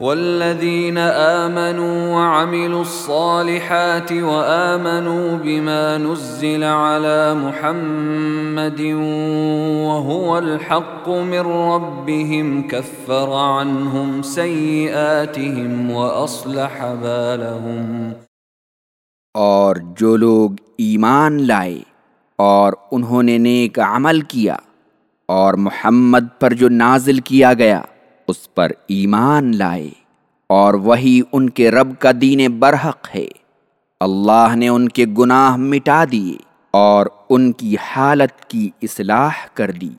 والذين آمنوا وعملوا الصالحات وآمنوا بما نزل على محمد وهو الحق من ربهم كفر عنهم سيئاتهم وأصلح بالهم اور جو لوگ ایمان لائے اور انہوں نے نیک عمل کیا اور محمد پر جو نازل کیا گیا اس پر ایمان لائے اور وہی ان کے رب کا دین برحق ہے۔ اللہ نے ان کے گناہ مٹا دیے اور ان کی حالت کی اصلاح کر دی۔